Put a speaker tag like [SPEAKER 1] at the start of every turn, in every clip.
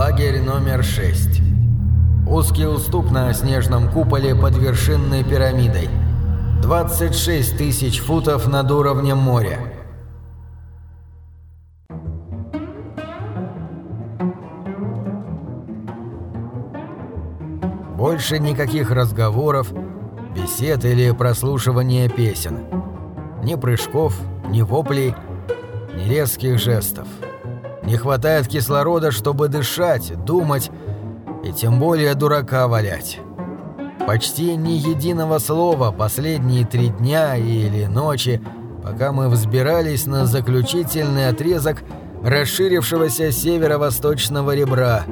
[SPEAKER 1] Лагерь номер 6. Узкий уступ на снежном куполе под вершинной пирамидой. 26 тысяч футов над уровнем моря. Больше никаких разговоров, бесед или прослушивания песен. Ни прыжков, ни воплей, ни резких жестов. Не хватает кислорода, чтобы дышать, думать и тем более дурака валять. Почти ни единого слова последние три дня или ночи, пока мы взбирались на заключительный отрезок расширившегося северо-восточного ребра,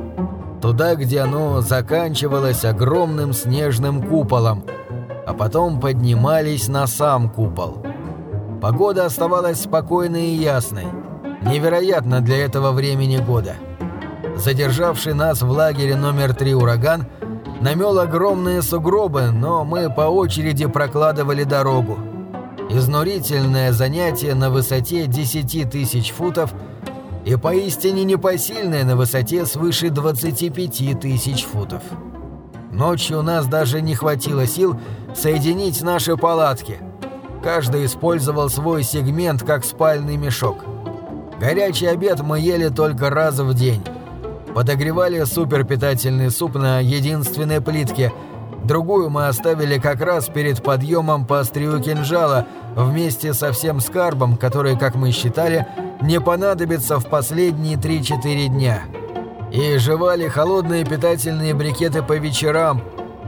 [SPEAKER 1] туда, где оно заканчивалось огромным снежным куполом, а потом поднимались на сам купол. Погода оставалась спокойной и ясной, невероятно для этого времени года. Задержавший нас в лагере номер три ураган намел огромные сугробы, но мы по очереди прокладывали дорогу. Изнурительное занятие на высоте 10 тысяч футов и поистине непосильное на высоте свыше 25 тысяч футов. Ночью у нас даже не хватило сил соединить наши палатки. Каждый использовал свой сегмент как спальный мешок. Горячий обед мы ели только раз в день. Подогревали суперпитательный суп на единственной плитке. Другую мы оставили как раз перед подъемом по острию кинжала вместе со всем скарбом, который, как мы считали, не понадобится в последние 3-4 дня. И жевали холодные питательные брикеты по вечерам,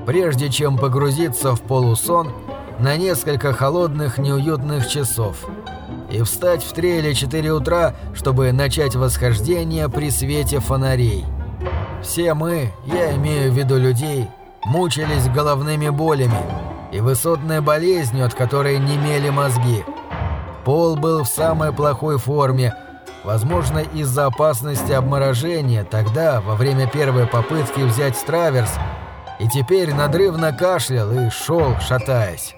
[SPEAKER 1] прежде чем погрузиться в полусон на несколько холодных неуютных часов и встать в 3 или 4 утра, чтобы начать восхождение при свете фонарей. Все мы, я имею в виду людей, мучились головными болями и высотной болезнью, от которой немели мозги. Пол был в самой плохой форме, возможно, из-за опасности обморожения тогда, во время первой попытки взять траверс, и теперь надрывно кашлял и шел, шатаясь.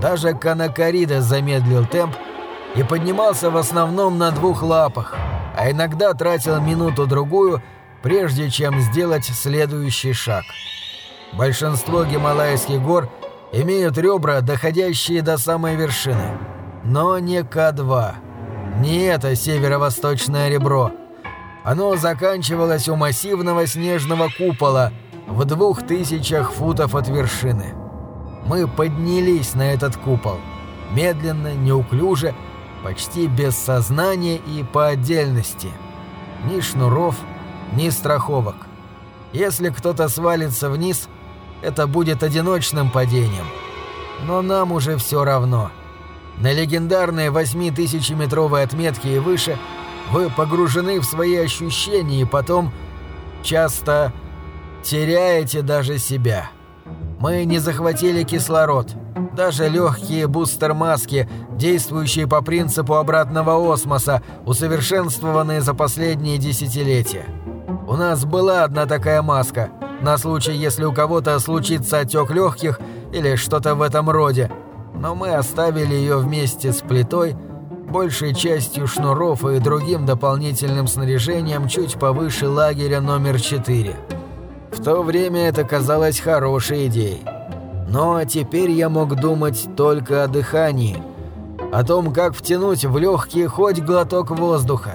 [SPEAKER 1] Даже Канакарида замедлил темп и поднимался в основном на двух лапах, а иногда тратил минуту-другую, прежде чем сделать следующий шаг. Большинство гималайских гор имеют ребра, доходящие до самой вершины. Но не К2. Не это северо-восточное ребро. Оно заканчивалось у массивного снежного купола в двух тысячах футов от вершины. Мы поднялись на этот купол. Медленно, неуклюже, почти без сознания и по отдельности. Ни шнуров, ни страховок. Если кто-то свалится вниз, это будет одиночным падением. Но нам уже все равно. На легендарные 8000-метровые отметки и выше вы погружены в свои ощущения и потом часто теряете даже себя. Мы не захватили кислород. Даже легкие бустер-маски, действующие по принципу обратного осмоса, усовершенствованные за последние десятилетия. У нас была одна такая маска, на случай, если у кого-то случится отек легких или что-то в этом роде, но мы оставили ее вместе с плитой, большей частью шнуров и другим дополнительным снаряжением чуть повыше лагеря номер 4. В то время это казалось хорошей идеей. Но теперь я мог думать только о дыхании, о том, как втянуть в легкие хоть глоток воздуха.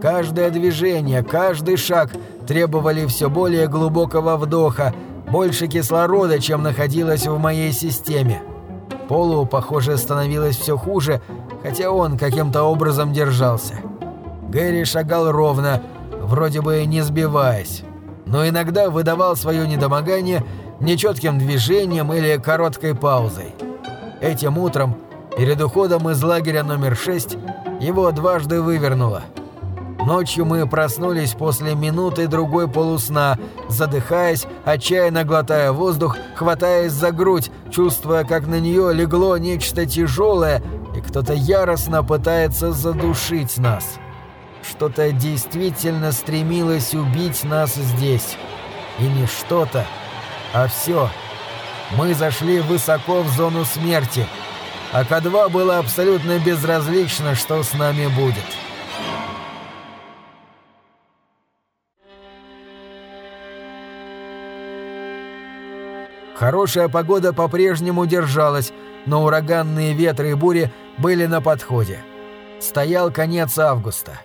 [SPEAKER 1] Каждое движение, каждый шаг требовали все более глубокого вдоха, больше кислорода, чем находилось в моей системе. Полу, похоже, становилось все хуже, хотя он каким-то образом держался. Гэри шагал ровно, вроде бы не сбиваясь, но иногда выдавал свое недомогание нечетким движением или короткой паузой. Этим утром, перед уходом из лагеря номер 6, его дважды вывернуло. Ночью мы проснулись после минуты другой полусна, задыхаясь, отчаянно глотая воздух, хватаясь за грудь, чувствуя, как на нее легло нечто тяжелое, и кто-то яростно пытается задушить нас. Что-то действительно стремилось убить нас здесь. И не что-то, а все. Мы зашли высоко в зону смерти, а К2 было абсолютно безразлично, что с нами будет. Хорошая погода по-прежнему держалась, но ураганные ветры и бури были на подходе. Стоял конец августа.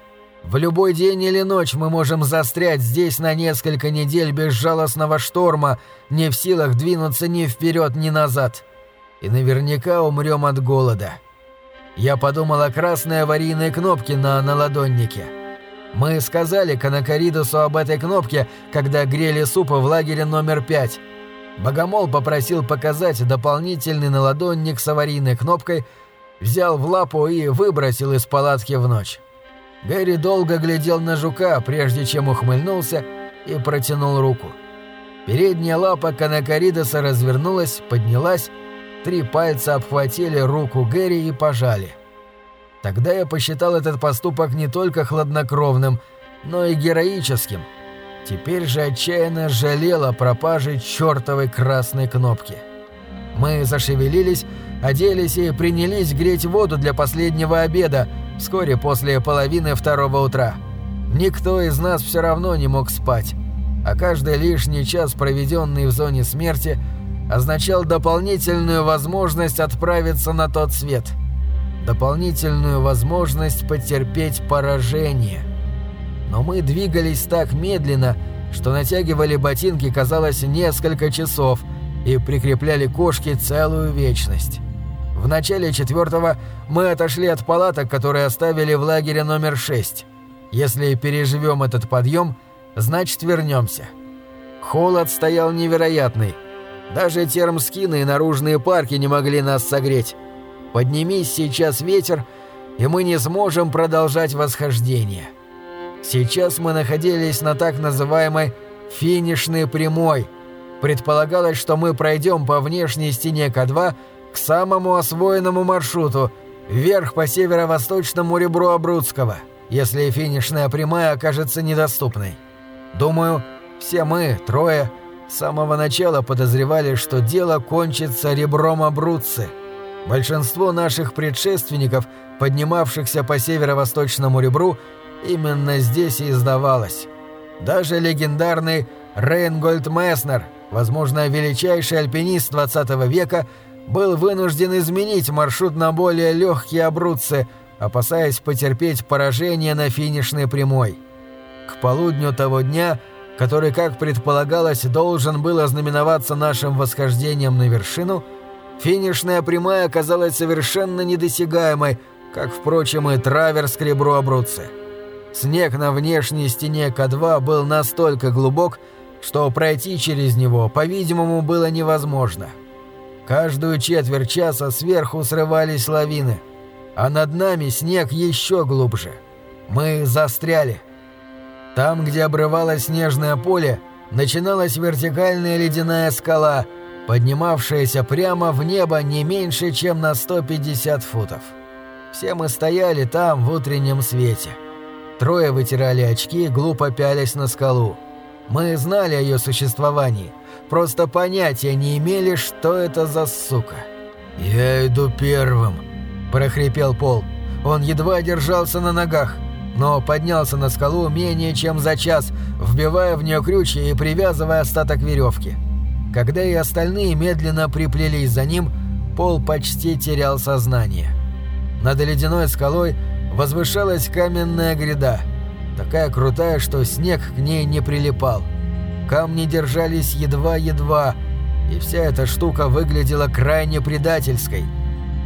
[SPEAKER 1] В любой день или ночь мы можем застрять здесь на несколько недель безжалостного шторма, не в силах двинуться ни вперед, ни назад. И наверняка умрем от голода. Я подумал о красной аварийной кнопке на наладоннике. Мы сказали Канакаридусу об этой кнопке, когда грели супы в лагере номер пять. Богомол попросил показать дополнительный наладонник с аварийной кнопкой, взял в лапу и выбросил из палатки в ночь. Гэри долго глядел на жука, прежде чем ухмыльнулся и протянул руку. Передняя лапа Канакаридоса развернулась, поднялась, три пальца обхватили руку Гэри и пожали. Тогда я посчитал этот поступок не только хладнокровным, но и героическим. Теперь же отчаянно жалел о пропаже чертовой красной кнопки. Мы зашевелились, оделись и принялись греть воду для последнего обеда, вскоре после половины второго утра. Никто из нас все равно не мог спать, а каждый лишний час, проведенный в зоне смерти, означал дополнительную возможность отправиться на тот свет. Дополнительную возможность потерпеть поражение. Но мы двигались так медленно, что натягивали ботинки, казалось, несколько часов и прикрепляли кошки целую вечность. В начале четвертого мы отошли от палаток, которые оставили в лагере номер шесть. Если переживем этот подъем, значит вернемся. Холод стоял невероятный. Даже термскины и наружные парки не могли нас согреть. Поднимись сейчас ветер, и мы не сможем продолжать восхождение. Сейчас мы находились на так называемой «финишной прямой». Предполагалось, что мы пройдем по внешней стене К2 к самому освоенному маршруту, вверх по северо-восточному ребру Абрудского, если финишная прямая окажется недоступной. Думаю, все мы, трое, с самого начала подозревали, что дело кончится ребром Абрудцы. Большинство наших предшественников, поднимавшихся по северо-восточному ребру, именно здесь и издавалось. Даже легендарный Рейнгольд Месснер, возможно, величайший альпинист 20 века, был вынужден изменить маршрут на более легкие обрудцы, опасаясь потерпеть поражение на финишной прямой. К полудню того дня, который, как предполагалось, должен был ознаменоваться нашим восхождением на вершину, финишная прямая оказалась совершенно недосягаемой, как, впрочем, и траверс к ребру обрудцы. Снег на внешней стене К2 был настолько глубок, что пройти через него, по-видимому, было невозможно. — Каждую четверть часа сверху срывались лавины, а над нами снег еще глубже. Мы застряли. Там, где обрывалось снежное поле, начиналась вертикальная ледяная скала, поднимавшаяся прямо в небо не меньше, чем на 150 футов. Все мы стояли там в утреннем свете. Трое вытирали очки, глупо пялись на скалу. Мы знали о ее существовании, просто понятия не имели, что это за сука. «Я иду первым», – прохрипел Пол. Он едва держался на ногах, но поднялся на скалу менее чем за час, вбивая в нее крючья и привязывая остаток веревки. Когда и остальные медленно приплелись за ним, Пол почти терял сознание. Над ледяной скалой возвышалась каменная гряда – такая крутая, что снег к ней не прилипал. Камни держались едва-едва, и вся эта штука выглядела крайне предательской.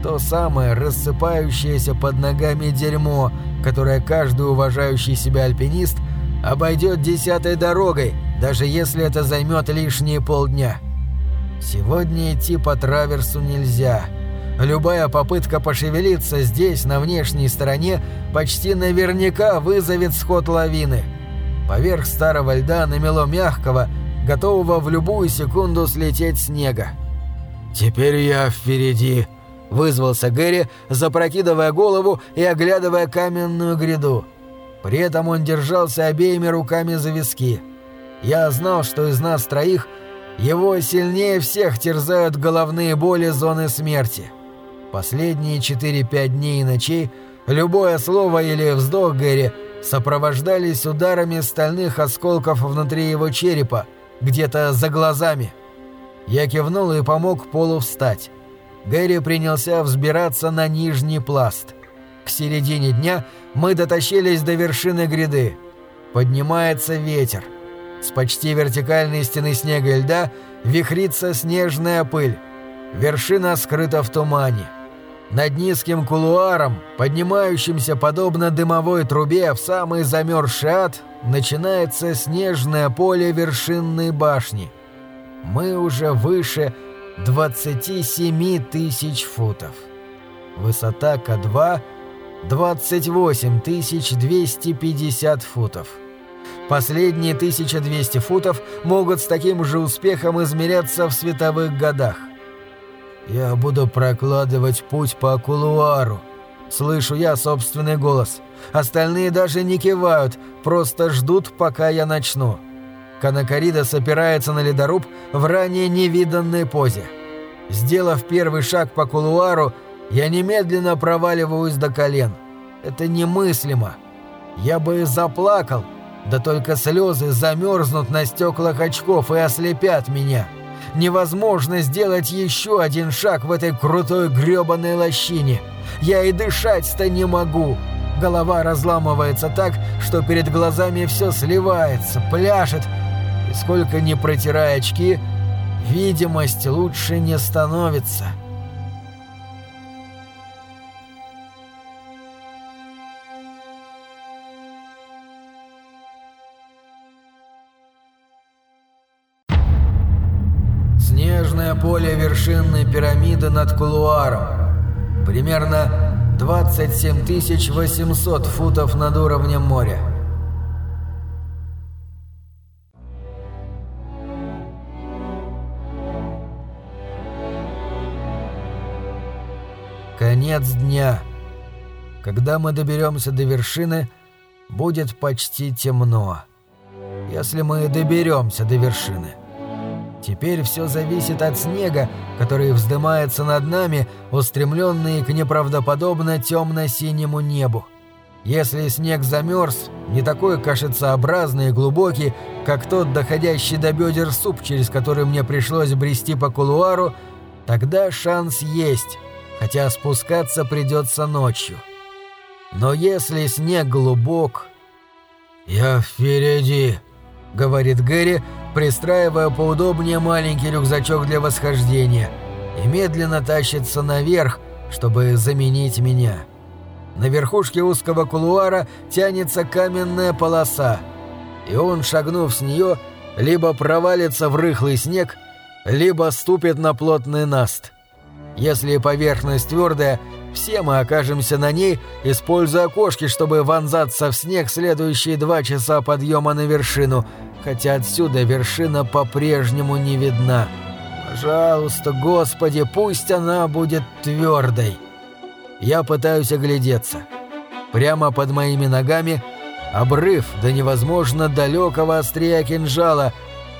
[SPEAKER 1] То самое рассыпающееся под ногами дерьмо, которое каждый уважающий себя альпинист обойдет десятой дорогой, даже если это займет лишние полдня. Сегодня идти по траверсу нельзя – Любая попытка пошевелиться здесь, на внешней стороне, почти наверняка вызовет сход лавины. Поверх старого льда намело мягкого, готового в любую секунду слететь снега. «Теперь я впереди», — вызвался Гэри, запрокидывая голову и оглядывая каменную гряду. При этом он держался обеими руками за виски. Я знал, что из нас троих его сильнее всех терзают головные боли зоны смерти. Последние 4-5 дней и ночей любое слово или вздох Гэри сопровождались ударами стальных осколков внутри его черепа, где-то за глазами. Я кивнул и помог Полу встать. Гэри принялся взбираться на нижний пласт. К середине дня мы дотащились до вершины гряды. Поднимается ветер. С почти вертикальной стены снега и льда вихрится снежная пыль. Вершина скрыта в тумане. Над низким кулуаром, поднимающимся подобно дымовой трубе в самый замерзший ад, начинается снежное поле вершинной башни. Мы уже выше 27 тысяч футов. Высота К2 – 28 250 футов. Последние 1200 футов могут с таким же успехом измеряться в световых годах. «Я буду прокладывать путь по кулуару», — слышу я собственный голос. Остальные даже не кивают, просто ждут, пока я начну. Канакаридас опирается на ледоруб в ранее невиданной позе. Сделав первый шаг по кулуару, я немедленно проваливаюсь до колен. Это немыслимо. Я бы заплакал, да только слезы замерзнут на стеклах очков и ослепят меня невозможно сделать еще один шаг в этой крутой грёбаной лощине. Я и дышать-то не могу. Голова разламывается так, что перед глазами все сливается, пляшет. И сколько ни протирая очки, видимость лучше не становится. Поле вершинной пирамиды над кулуаром. Примерно 27 800 футов над уровнем моря. Конец дня. Когда мы доберемся до вершины, будет почти темно. Если мы доберемся до вершины. Теперь все зависит от снега, который вздымается над нами, устремленный к неправдоподобно темно-синему небу. Если снег замерз, не такой кашицеобразный и глубокий, как тот доходящий до бедер суп, через который мне пришлось брести по кулуару, тогда шанс есть, хотя спускаться придется ночью. Но если снег глубок... «Я впереди», — говорит Гэри, — пристраивая поудобнее маленький рюкзачок для восхождения, и медленно тащится наверх, чтобы заменить меня. На верхушке узкого кулуара тянется каменная полоса, и он, шагнув с нее, либо провалится в рыхлый снег, либо ступит на плотный наст. Если поверхность твердая, все мы окажемся на ней, используя кошки, чтобы вонзаться в снег следующие два часа подъема на вершину – хотя отсюда вершина по-прежнему не видна. Пожалуйста, Господи, пусть она будет твердой. Я пытаюсь оглядеться. Прямо под моими ногами обрыв до невозможно далекого острия кинжала,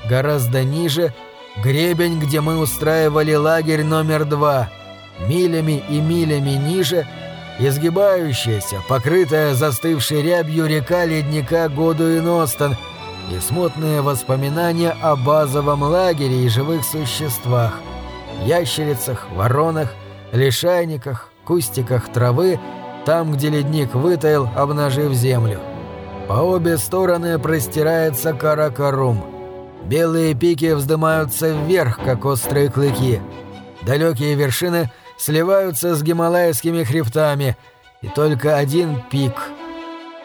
[SPEAKER 1] гораздо ниже гребень, где мы устраивали лагерь номер два, милями и милями ниже изгибающаяся, покрытая застывшей рябью река ледника и смутные воспоминания о базовом лагере и живых существах – ящерицах, воронах, лишайниках, кустиках травы, там, где ледник вытаял, обнажив землю. По обе стороны простирается Каракарум. Белые пики вздымаются вверх, как острые клыки. Далекие вершины сливаются с гималайскими хребтами, и только один пик –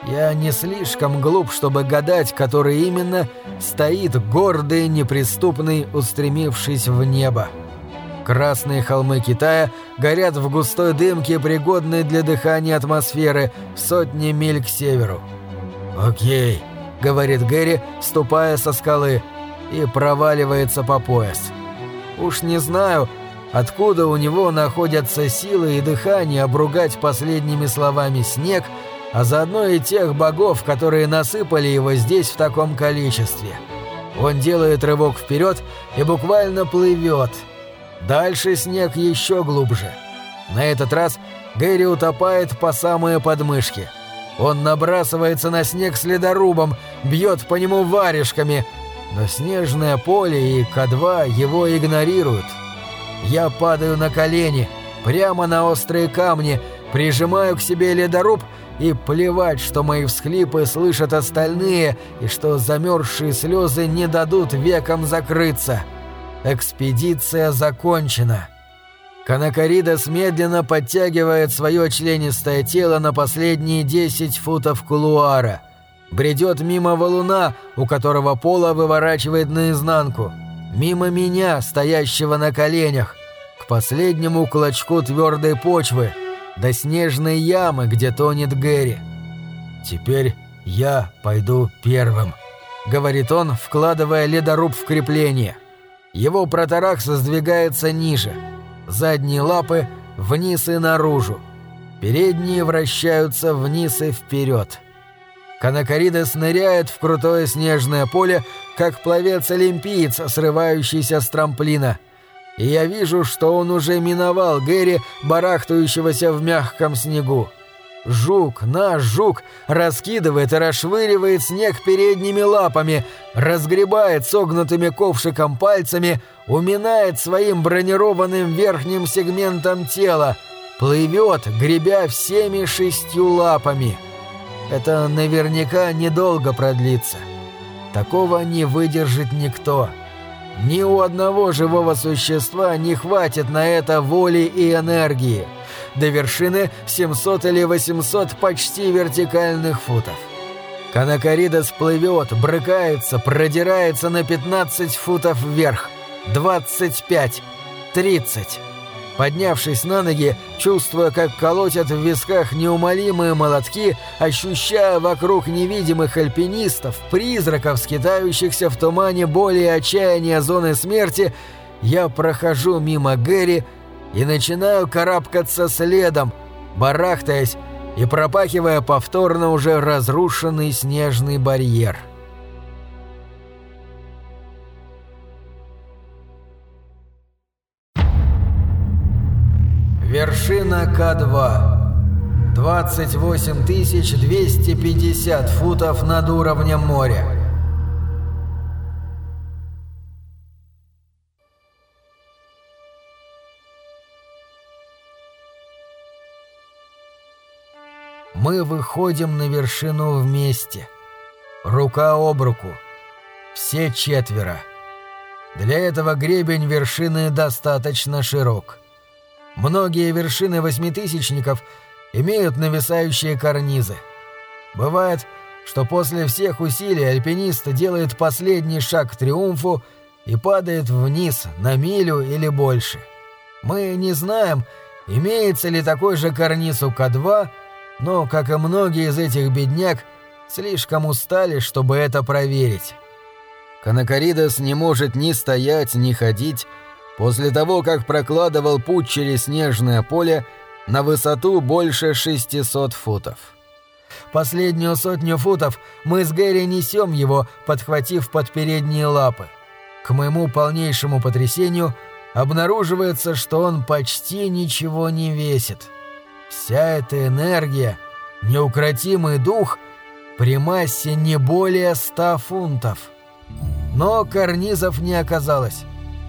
[SPEAKER 1] я не слишком глуп, чтобы гадать, который именно стоит гордый, неприступный, устремившись в небо. Красные холмы Китая горят в густой дымке, пригодной для дыхания атмосферы, сотни миль к северу. «Окей», — говорит Гэри, ступая со скалы, и проваливается по пояс. Уж не знаю, откуда у него находятся силы и дыхание обругать последними словами снег — а заодно и тех богов, которые насыпали его здесь в таком количестве. Он делает рывок вперед и буквально плывет. Дальше снег еще глубже. На этот раз Гэри утопает по самые подмышки. Он набрасывается на снег следорубом, бьет по нему варежками, но снежное поле и К2 его игнорируют. Я падаю на колени, прямо на острые камни, прижимаю к себе ледоруб и плевать, что мои всхлипы слышат остальные и что замерзшие слезы не дадут векам закрыться. Экспедиция закончена. Канакаридас медленно подтягивает свое членистое тело на последние 10 футов кулуара. Бредет мимо валуна, у которого пола выворачивает наизнанку. Мимо меня, стоящего на коленях. К последнему клочку твердой почвы. До снежной ямы, где тонет Гэри. «Теперь я пойду первым», — говорит он, вкладывая ледоруб в крепление. Его протарах сдвигается ниже — задние лапы вниз и наружу. Передние вращаются вниз и вперед. Канакаридес ныряет в крутое снежное поле, как пловец-олимпиец, срывающийся с трамплина. И я вижу, что он уже миновал Гэри, барахтающегося в мягком снегу. Жук, наш жук, раскидывает и расшвыривает снег передними лапами, разгребает согнутыми ковшиком пальцами, уминает своим бронированным верхним сегментом тела, плывет, гребя всеми шестью лапами. Это наверняка недолго продлится. Такого не выдержит никто. Ни у одного живого существа не хватит на это воли и энергии. До вершины 700 или 800 почти вертикальных футов. Канакаридос плывет, брыкается, продирается на 15 футов вверх. 25, 30. Поднявшись на ноги, чувствуя, как колотят в висках неумолимые молотки, ощущая вокруг невидимых альпинистов, призраков, скитающихся в тумане боли и отчаяния зоны смерти, я прохожу мимо Гэри и начинаю карабкаться следом, барахтаясь и пропахивая повторно уже разрушенный снежный барьер. Вершина К2. 28 250 футов над уровнем моря. Мы выходим на вершину вместе. Рука об руку. Все четверо. Для этого гребень вершины достаточно широк. Многие вершины восьмитысячников имеют нависающие карнизы. Бывает, что после всех усилий альпинист делает последний шаг к триумфу и падает вниз на милю или больше. Мы не знаем, имеется ли такой же карниз у К2, но, как и многие из этих бедняк, слишком устали, чтобы это проверить. Канакаридос не может ни стоять, ни ходить, после того, как прокладывал путь через снежное поле на высоту больше 600 футов. Последнюю сотню футов мы с Гэри несем его, подхватив под передние лапы. К моему полнейшему потрясению обнаруживается, что он почти ничего не весит. Вся эта энергия, неукротимый дух при массе не более ста фунтов. Но карнизов не оказалось.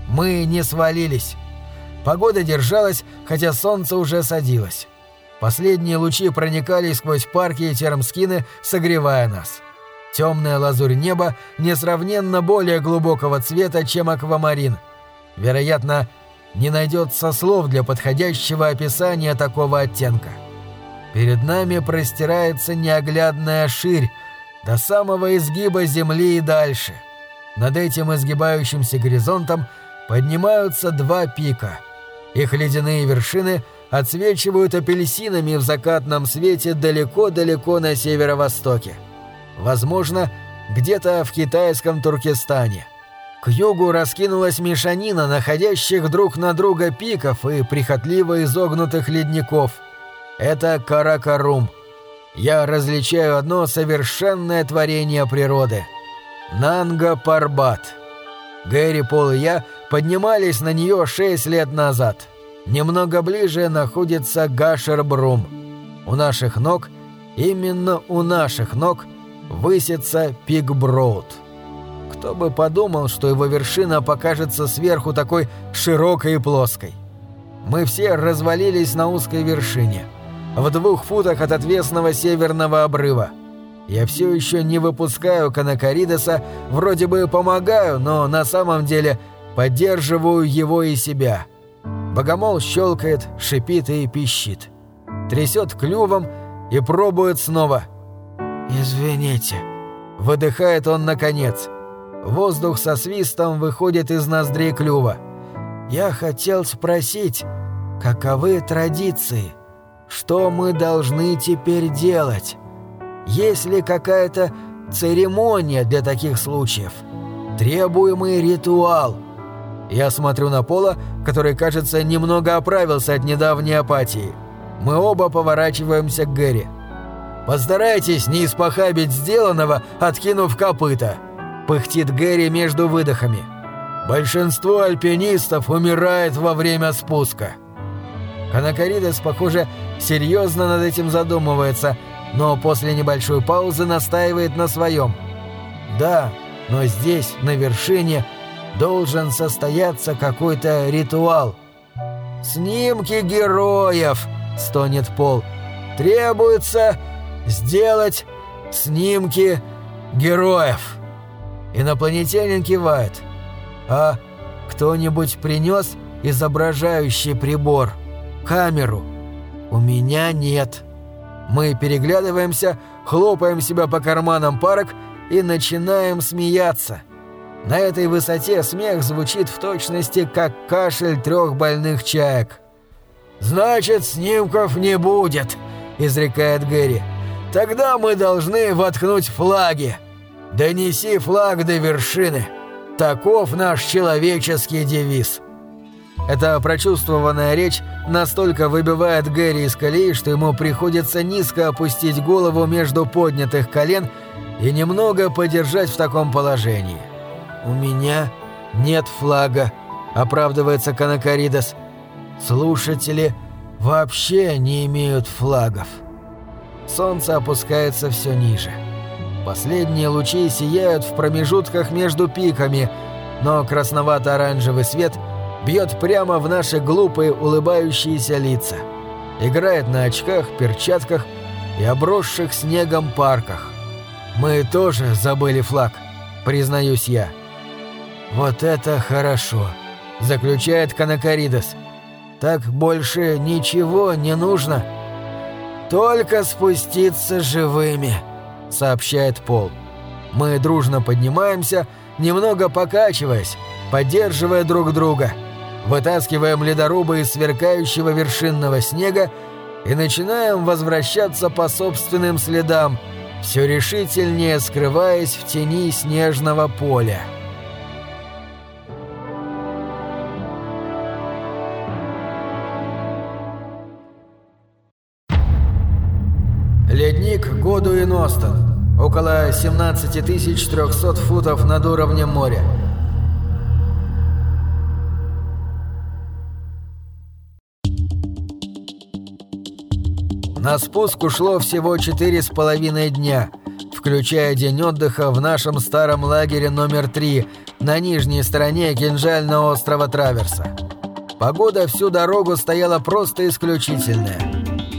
[SPEAKER 1] Мы не свалились. Погода держалась, хотя солнце уже садилось. Последние лучи проникали сквозь парки и термскины, согревая нас. Темная лазурь неба несравненно более глубокого цвета, чем аквамарин. Вероятно, не найдется слов для подходящего описания такого оттенка. Перед нами простирается неоглядная ширь, до самого изгиба земли и дальше. Над этим изгибающимся горизонтом – поднимаются два пика. Их ледяные вершины отсвечивают апельсинами в закатном свете далеко-далеко на северо-востоке. Возможно, где-то в китайском Туркестане. К югу раскинулась мешанина находящих друг на друга пиков и прихотливо изогнутых ледников. Это Каракарум. Я различаю одно совершенное творение природы. Нанга Парбат. Гэри, Пол и я поднимались на нее шесть лет назад. Немного ближе находится Гашер-Брум. У наших ног, именно у наших ног, высится Пик-Броуд. Кто бы подумал, что его вершина покажется сверху такой широкой и плоской. Мы все развалились на узкой вершине, в двух футах от отвесного северного обрыва. Я все еще не выпускаю Канакаридеса, вроде бы помогаю, но на самом деле поддерживаю его и себя. Богомол щелкает, шипит и пищит. Трясет клювом и пробует снова. «Извините», — выдыхает он наконец. Воздух со свистом выходит из ноздрей клюва. «Я хотел спросить, каковы традиции? Что мы должны теперь делать? Есть ли какая-то церемония для таких случаев? Требуемый ритуал?» Я смотрю на Пола, который, кажется, немного оправился от недавней апатии. Мы оба поворачиваемся к Гэри. «Постарайтесь не испохабить сделанного, откинув копыта», — пыхтит Гэри между выдохами. «Большинство альпинистов умирает во время спуска». Канакаридес, похоже, серьезно над этим задумывается, но после небольшой паузы настаивает на своем. «Да, но здесь, на вершине, должен состояться какой-то ритуал». «Снимки героев!» — стонет Пол. «Требуется сделать снимки героев». Инопланетянин кивает. «А кто-нибудь принес изображающий прибор? Камеру?» «У меня нет». Мы переглядываемся, хлопаем себя по карманам парок и начинаем смеяться. На этой высоте смех звучит в точности, как кашель трех больных чаек. «Значит, снимков не будет», — изрекает Гэри. «Тогда мы должны воткнуть флаги. Донеси флаг до вершины. Таков наш человеческий девиз». Эта прочувствованная речь настолько выбивает Гэри из колеи, что ему приходится низко опустить голову между поднятых колен и немного подержать в таком положении. «У меня нет флага», — оправдывается Канакаридас. Слушатели вообще не имеют флагов. Солнце опускается все ниже. Последние лучи сияют в промежутках между пиками, но красновато-оранжевый свет бьет прямо в наши глупые улыбающиеся лица. Играет на очках, перчатках и обросших снегом парках. Мы тоже забыли флаг, признаюсь я. «Вот это хорошо», — заключает Канакаридас. Так больше ничего не нужно. Только спуститься живыми, сообщает Пол. Мы дружно поднимаемся, немного покачиваясь, поддерживая друг друга. Вытаскиваем ледорубы из сверкающего вершинного снега и начинаем возвращаться по собственным следам, все решительнее скрываясь в тени снежного поля. 17 300 футов над уровнем моря. На спуск ушло всего четыре с половиной дня, включая день отдыха в нашем старом лагере номер три на нижней стороне кинжального острова Траверса. Погода всю дорогу стояла просто исключительная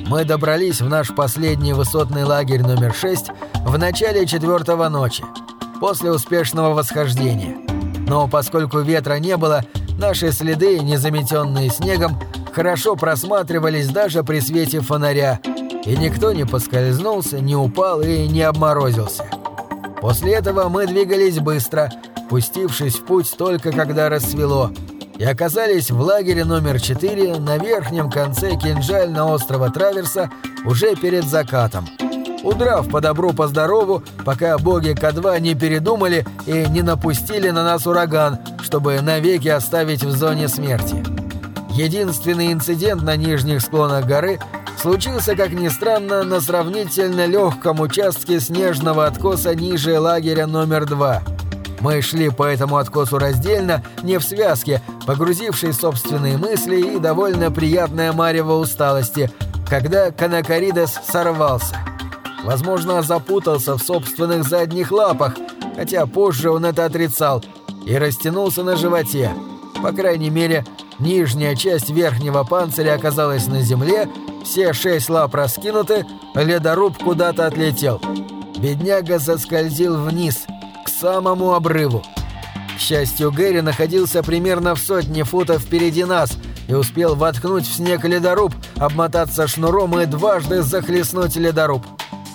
[SPEAKER 1] мы добрались в наш последний высотный лагерь номер 6 в начале четвертого ночи, после успешного восхождения. Но поскольку ветра не было, наши следы, не заметенные снегом, хорошо просматривались даже при свете фонаря, и никто не поскользнулся, не упал и не обморозился. После этого мы двигались быстро, пустившись в путь только когда рассвело – и оказались в лагере номер 4 на верхнем конце кинжального острова Траверса уже перед закатом. Удрав по добру по здорову, пока боги К2 не передумали и не напустили на нас ураган, чтобы навеки оставить в зоне смерти. Единственный инцидент на нижних склонах горы случился, как ни странно, на сравнительно легком участке снежного откоса ниже лагеря номер 2 – мы шли по этому откосу раздельно, не в связке, погрузившись в собственные мысли и довольно приятная марево усталости, когда Канакаридес сорвался. Возможно, запутался в собственных задних лапах, хотя позже он это отрицал, и растянулся на животе. По крайней мере, нижняя часть верхнего панциря оказалась на земле, все шесть лап раскинуты, ледоруб куда-то отлетел. Бедняга заскользил вниз, к самому обрыву. К счастью, Гэри находился примерно в сотне футов впереди нас и успел воткнуть в снег ледоруб, обмотаться шнуром и дважды захлестнуть ледоруб.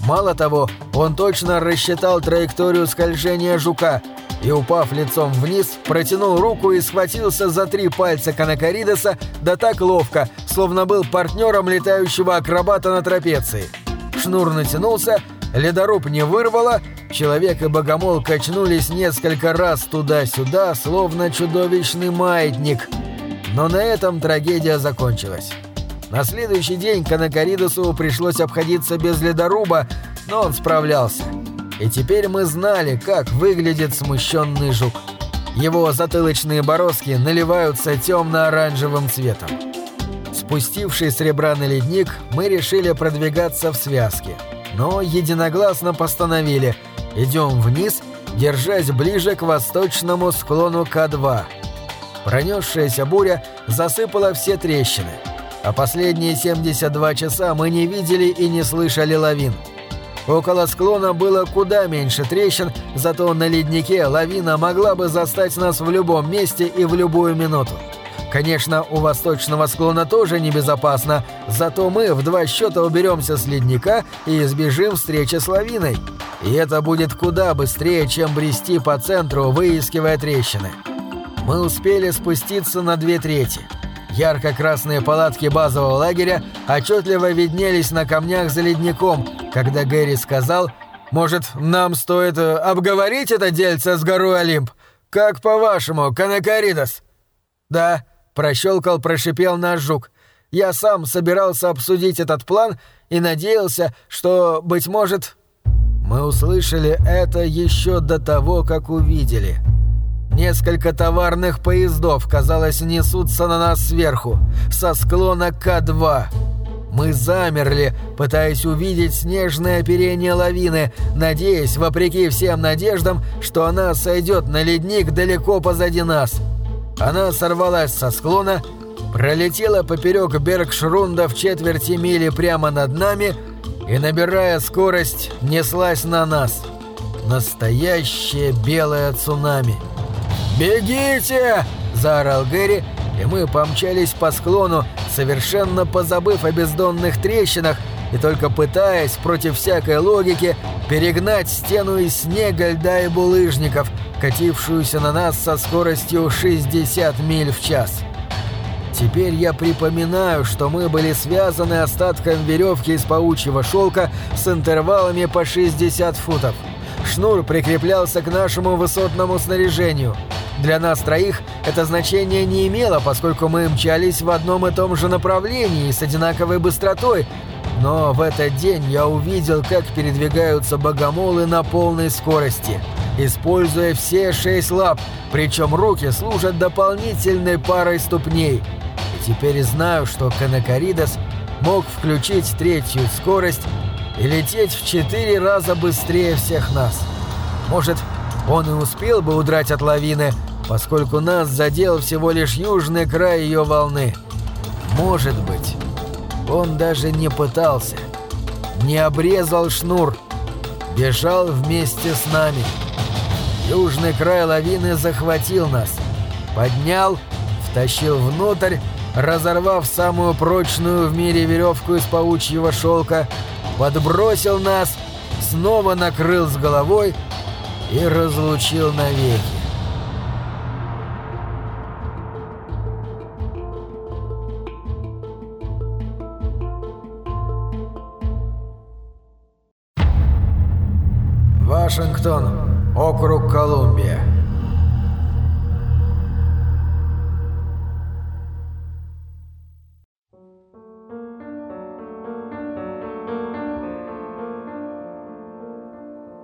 [SPEAKER 1] Мало того, он точно рассчитал траекторию скольжения жука и, упав лицом вниз, протянул руку и схватился за три пальца Канакаридеса, да так ловко, словно был партнером летающего акробата на трапеции. Шнур натянулся, ледоруб не вырвало, человек и богомол качнулись несколько раз туда-сюда, словно чудовищный маятник. Но на этом трагедия закончилась. На следующий день Канакаридусу пришлось обходиться без ледоруба, но он справлялся. И теперь мы знали, как выглядит смущенный жук. Его затылочные бороздки наливаются темно-оранжевым цветом. Спустившись с ребра на ледник, мы решили продвигаться в связке. Но единогласно постановили «идем вниз», держась ближе к восточному склону К2. Пронесшаяся буря засыпала все трещины – а последние 72 часа мы не видели и не слышали лавин. Около склона было куда меньше трещин, зато на леднике лавина могла бы застать нас в любом месте и в любую минуту. Конечно, у восточного склона тоже небезопасно, зато мы в два счета уберемся с ледника и избежим встречи с лавиной. И это будет куда быстрее, чем брести по центру, выискивая трещины. Мы успели спуститься на две трети – Ярко-красные палатки базового лагеря отчетливо виднелись на камнях за ледником, когда Гэри сказал «Может, нам стоит э, обговорить это дельце с горой Олимп? Как по-вашему, Канакаридос?» «Да», — прощелкал, прошипел наш жук. «Я сам собирался обсудить этот план и надеялся, что, быть может...» Мы услышали это еще до того, как увидели. Несколько товарных поездов, казалось, несутся на нас сверху, со склона К-2. Мы замерли, пытаясь увидеть снежное оперение лавины, надеясь, вопреки всем надеждам, что она сойдет на ледник далеко позади нас. Она сорвалась со склона, пролетела поперек Бергшрунда в четверти мили прямо над нами и, набирая скорость, неслась на нас. Настоящее белое цунами. «Бегите!» – заорал Гэри, и мы помчались по склону, совершенно позабыв о бездонных трещинах и только пытаясь против всякой логики перегнать стену из снега, льда и булыжников, катившуюся на нас со скоростью 60 миль в час. Теперь я припоминаю, что мы были связаны остатком веревки из паучьего шелка с интервалами по 60 футов. Шнур прикреплялся к нашему высотному снаряжению – для нас троих это значение не имело, поскольку мы мчались в одном и том же направлении с одинаковой быстротой, но в этот день я увидел, как передвигаются богомолы на полной скорости, используя все шесть лап, причем руки служат дополнительной парой ступней. И теперь знаю, что Канакаридос мог включить третью скорость и лететь в четыре раза быстрее всех нас. Может, он и успел бы удрать от лавины, поскольку нас задел всего лишь южный край ее волны. Может быть, он даже не пытался, не обрезал шнур, бежал вместе с нами. Южный край лавины захватил нас, поднял, втащил внутрь, разорвав самую прочную в мире веревку из паучьего шелка, подбросил нас, снова накрыл с головой и разлучил навеки. Вашингтон, округ Колумбия.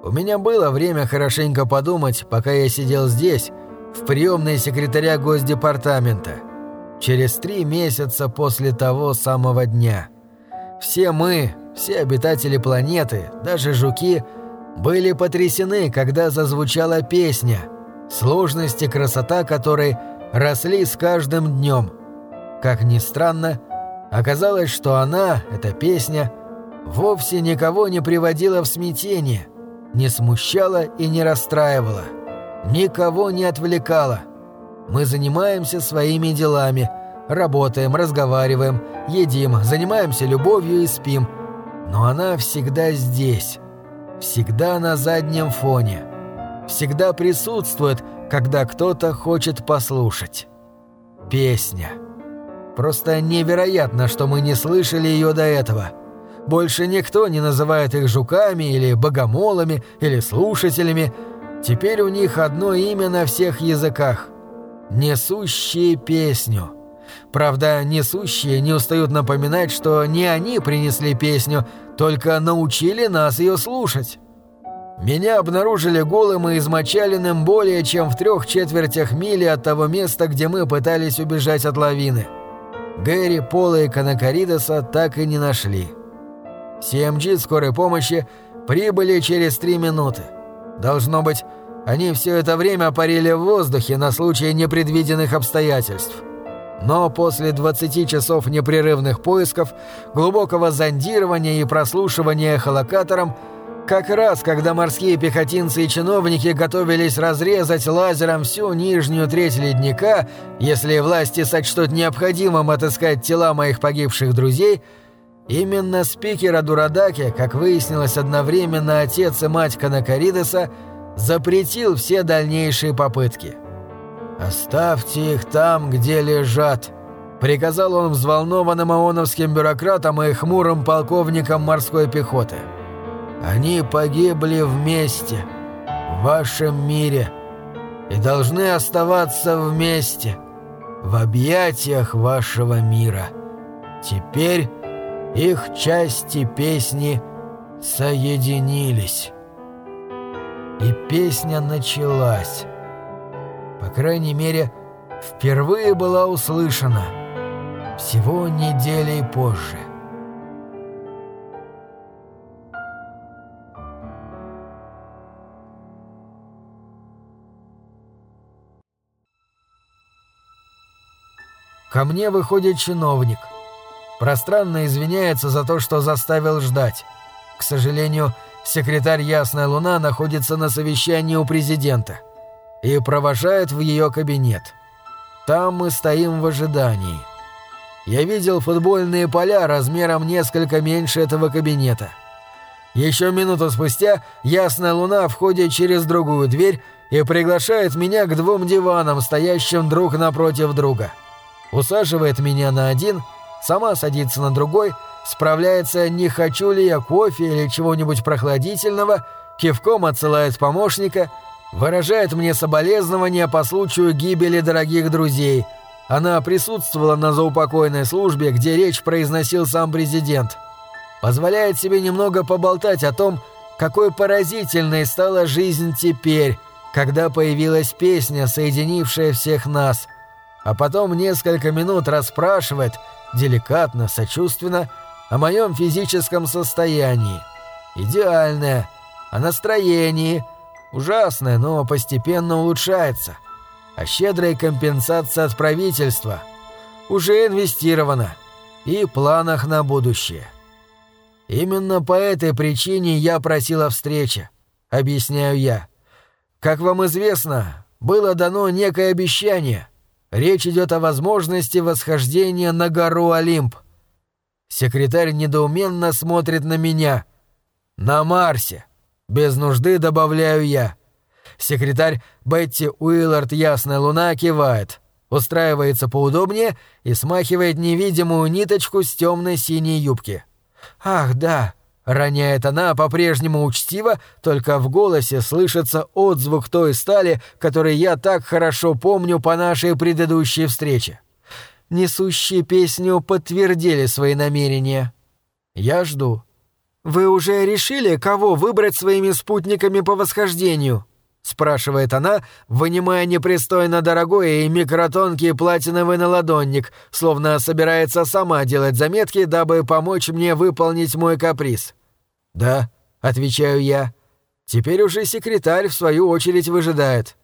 [SPEAKER 1] У меня было время хорошенько подумать, пока я сидел здесь, в приемной секретаря Госдепартамента, через три месяца после того самого дня. Все мы, все обитатели планеты, даже жуки, были потрясены, когда зазвучала песня, сложность и красота которой росли с каждым днем. Как ни странно, оказалось, что она, эта песня, вовсе никого не приводила в смятение, не смущала и не расстраивала, никого не отвлекала. Мы занимаемся своими делами, работаем, разговариваем, едим, занимаемся любовью и спим. Но она всегда здесь, всегда на заднем фоне, всегда присутствует, когда кто-то хочет послушать. Песня. Просто невероятно, что мы не слышали ее до этого. Больше никто не называет их жуками или богомолами или слушателями. Теперь у них одно имя на всех языках. Несущие песню. Правда, несущие не устают напоминать, что не они принесли песню, только научили нас ее слушать. Меня обнаружили голым и измочаленным более чем в трех четвертях мили от того места, где мы пытались убежать от лавины. Гэри, Пола и Канакаридоса так и не нашли. CMG скорой помощи прибыли через три минуты. Должно быть, они все это время парили в воздухе на случай непредвиденных обстоятельств. Но после 20 часов непрерывных поисков, глубокого зондирования и прослушивания эхолокатором, как раз когда морские пехотинцы и чиновники готовились разрезать лазером всю нижнюю треть ледника, если власти сочтут необходимым отыскать тела моих погибших друзей, именно спикера Дурадаки, как выяснилось одновременно отец и мать Канакаридеса, запретил все дальнейшие попытки. «Оставьте их там, где лежат», — приказал он взволнованным ооновским бюрократам и хмурым полковникам морской пехоты. «Они погибли вместе, в вашем мире, и должны оставаться вместе, в объятиях вашего мира. Теперь их части песни соединились». И песня началась по крайней мере, впервые была услышана всего неделей позже. Ко мне выходит чиновник. Пространно извиняется за то, что заставил ждать. К сожалению, секретарь Ясная Луна находится на совещании у президента и провожает в ее кабинет. Там мы стоим в ожидании. Я видел футбольные поля размером несколько меньше этого кабинета. Еще минуту спустя ясная луна входит через другую дверь и приглашает меня к двум диванам, стоящим друг напротив друга. Усаживает меня на один, сама садится на другой, справляется, не хочу ли я кофе или чего-нибудь прохладительного, кивком отсылает помощника — выражает мне соболезнования по случаю гибели дорогих друзей. Она присутствовала на заупокойной службе, где речь произносил сам президент. Позволяет себе немного поболтать о том, какой поразительной стала жизнь теперь, когда появилась песня, соединившая всех нас. А потом несколько минут расспрашивает, деликатно, сочувственно, о моем физическом состоянии. Идеальное, о настроении – Ужасное, но постепенно улучшается. А щедрая компенсация от правительства уже инвестирована и планах на будущее. Именно по этой причине я просил о встрече, объясняю я. Как вам известно, было дано некое обещание. Речь идет о возможности восхождения на гору Олимп. Секретарь недоуменно смотрит на меня. На Марсе. Без нужды добавляю я. Секретарь Бетти Уиллард Ясная Луна кивает, устраивается поудобнее и смахивает невидимую ниточку с темной синей юбки. «Ах, да!» — роняет она по-прежнему учтиво, только в голосе слышится отзвук той стали, который я так хорошо помню по нашей предыдущей встрече. Несущие песню подтвердили свои намерения. Я жду. «Вы уже решили, кого выбрать своими спутниками по восхождению?» — спрашивает она, вынимая непристойно дорогой и микротонкий платиновый наладонник, словно собирается сама делать заметки, дабы помочь мне выполнить мой каприз. «Да», — отвечаю я. Теперь уже секретарь, в свою очередь, выжидает.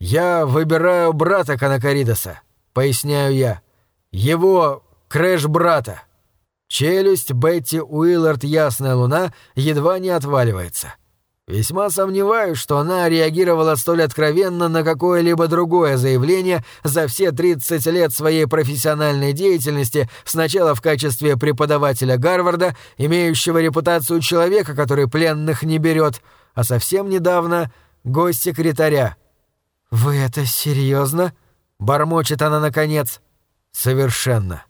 [SPEAKER 1] «Я выбираю брата Канакаридоса», — поясняю я. «Его крэш-брата». Челюсть Бетти Уиллард «Ясная луна» едва не отваливается. Весьма сомневаюсь, что она реагировала столь откровенно на какое-либо другое заявление за все 30 лет своей профессиональной деятельности, сначала в качестве преподавателя Гарварда, имеющего репутацию человека, который пленных не берет, а совсем недавно гость-секретаря. «Вы это серьезно? бормочет она наконец. «Совершенно».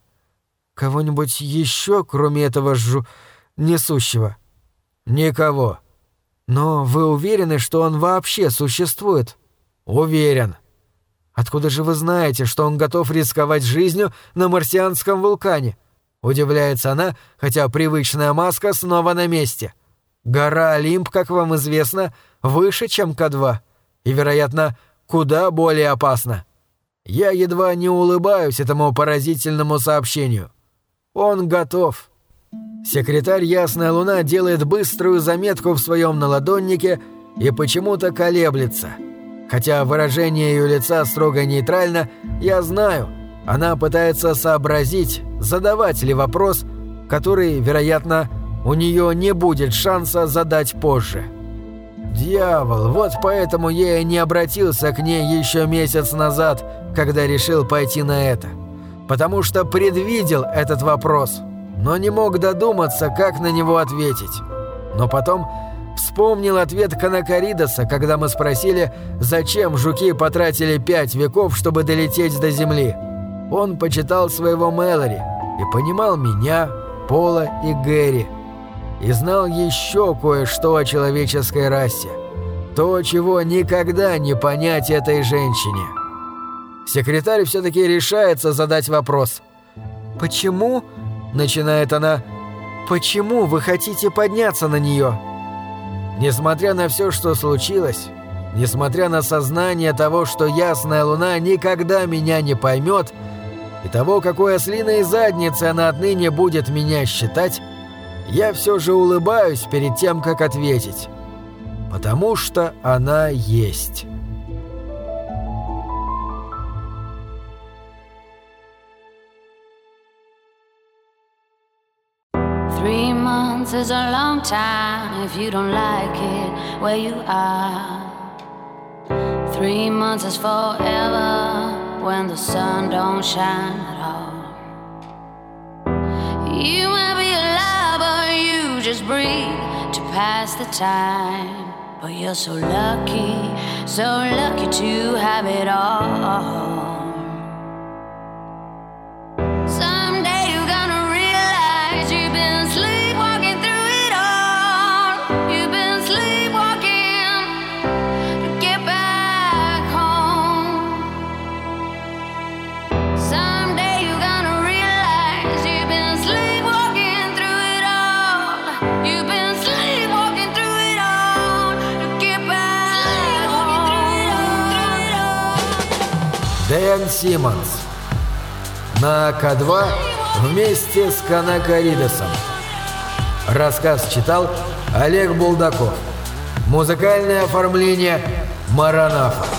[SPEAKER 1] «Кого-нибудь еще, кроме этого жу... несущего?» «Никого». Но вы уверены, что он вообще существует? Уверен. Откуда же вы знаете, что он готов рисковать жизнью на марсианском вулкане? Удивляется она, хотя привычная маска снова на месте. Гора Олимп, как вам известно, выше, чем К2, и, вероятно, куда более опасна. Я едва не улыбаюсь этому поразительному сообщению. Он готов. Секретарь Ясная Луна делает быструю заметку в своем наладоннике и почему-то колеблется. Хотя выражение ее лица строго нейтрально, я знаю, она пытается сообразить, задавать ли вопрос, который, вероятно, у нее не будет шанса задать позже. Дьявол, вот поэтому я и не обратился к ней еще месяц назад, когда решил пойти на это. Потому что предвидел этот вопрос – но не мог додуматься, как на него ответить. Но потом вспомнил ответ Канакаридоса, когда мы спросили, зачем жуки потратили пять веков, чтобы долететь до Земли. Он почитал своего Мэлори и понимал меня, Пола и Гэри. И знал еще кое-что о человеческой расе. То, чего никогда не понять этой женщине. Секретарь все-таки решается задать вопрос. «Почему?» начинает она. «Почему вы хотите подняться на нее?» Несмотря на все, что случилось, несмотря на сознание того, что ясная луна никогда меня не поймет, и того, какой ослиной задницей она отныне будет меня считать, я все же улыбаюсь перед тем, как ответить. Потому что она есть». Months is a long time if you don't like it where you are. Three months is forever when the sun don't shine at all. You might be alive, but you just breathe to pass the time. But you're so lucky, so lucky to have it all. Дэн Симмонс. На К2 вместе с Канакаридосом. Рассказ читал Олег Булдаков. Музыкальное оформление Маранафа.